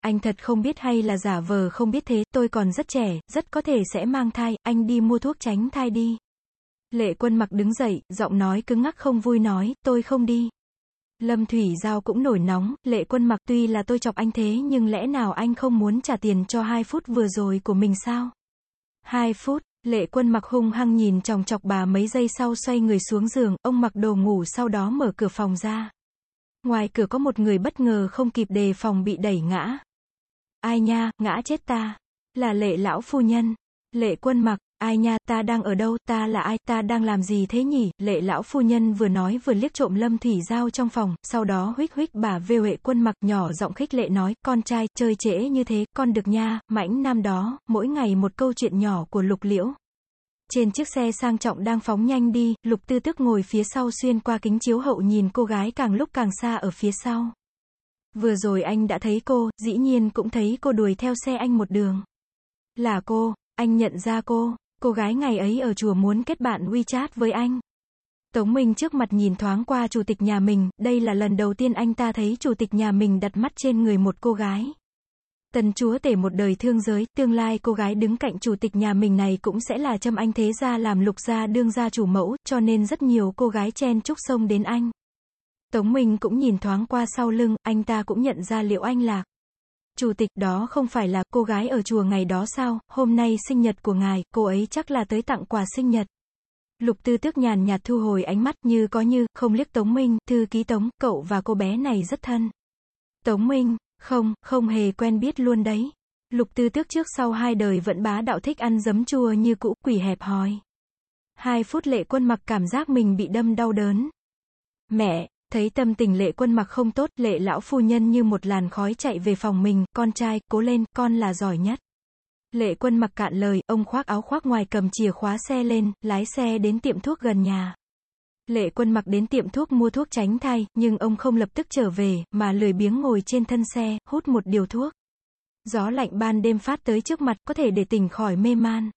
anh thật không biết hay là giả vờ không biết thế, tôi còn rất trẻ, rất có thể sẽ mang thai, anh đi mua thuốc tránh thai đi. Lệ quân mặc đứng dậy, giọng nói cứng ngắc không vui nói, tôi không đi. Lâm Thủy Giao cũng nổi nóng, lệ quân mặc tuy là tôi chọc anh thế nhưng lẽ nào anh không muốn trả tiền cho hai phút vừa rồi của mình sao? Hai phút, lệ quân mặc hung hăng nhìn chòng chọc bà mấy giây sau xoay người xuống giường, ông mặc đồ ngủ sau đó mở cửa phòng ra. Ngoài cửa có một người bất ngờ không kịp đề phòng bị đẩy ngã. Ai nha, ngã chết ta. Là lệ lão phu nhân. Lệ quân mặc, ai nha, ta đang ở đâu, ta là ai, ta đang làm gì thế nhỉ, lệ lão phu nhân vừa nói vừa liếc trộm lâm thủy giao trong phòng, sau đó huých huých bà vêu hệ quân mặc nhỏ giọng khích lệ nói, con trai, chơi trễ như thế, con được nha, mãnh nam đó, mỗi ngày một câu chuyện nhỏ của lục liễu. Trên chiếc xe sang trọng đang phóng nhanh đi, lục tư tức ngồi phía sau xuyên qua kính chiếu hậu nhìn cô gái càng lúc càng xa ở phía sau. Vừa rồi anh đã thấy cô, dĩ nhiên cũng thấy cô đuổi theo xe anh một đường. Là cô, anh nhận ra cô, cô gái ngày ấy ở chùa muốn kết bạn WeChat với anh. Tống Minh trước mặt nhìn thoáng qua chủ tịch nhà mình, đây là lần đầu tiên anh ta thấy chủ tịch nhà mình đặt mắt trên người một cô gái. Tần chúa tể một đời thương giới, tương lai cô gái đứng cạnh chủ tịch nhà mình này cũng sẽ là châm anh thế gia làm lục gia đương gia chủ mẫu, cho nên rất nhiều cô gái chen chúc sông đến anh. Tống Minh cũng nhìn thoáng qua sau lưng, anh ta cũng nhận ra liệu anh lạc. Chủ tịch đó không phải là cô gái ở chùa ngày đó sao, hôm nay sinh nhật của ngài, cô ấy chắc là tới tặng quà sinh nhật. Lục tư tước nhàn nhạt thu hồi ánh mắt như có như, không liếc Tống Minh, thư ký Tống, cậu và cô bé này rất thân. Tống Minh, không, không hề quen biết luôn đấy. Lục tư tước trước sau hai đời vẫn bá đạo thích ăn giấm chua như cũ, quỷ hẹp hòi. Hai phút lệ quân mặc cảm giác mình bị đâm đau đớn. Mẹ, thấy tâm tình lệ quân mặc không tốt, lệ lão phu nhân như một làn khói chạy về phòng mình, con trai, cố lên, con là giỏi nhất. Lệ quân mặc cạn lời, ông khoác áo khoác ngoài cầm chìa khóa xe lên, lái xe đến tiệm thuốc gần nhà. Lệ quân mặc đến tiệm thuốc mua thuốc tránh thai, nhưng ông không lập tức trở về, mà lười biếng ngồi trên thân xe, hút một điều thuốc. Gió lạnh ban đêm phát tới trước mặt, có thể để tỉnh khỏi mê man.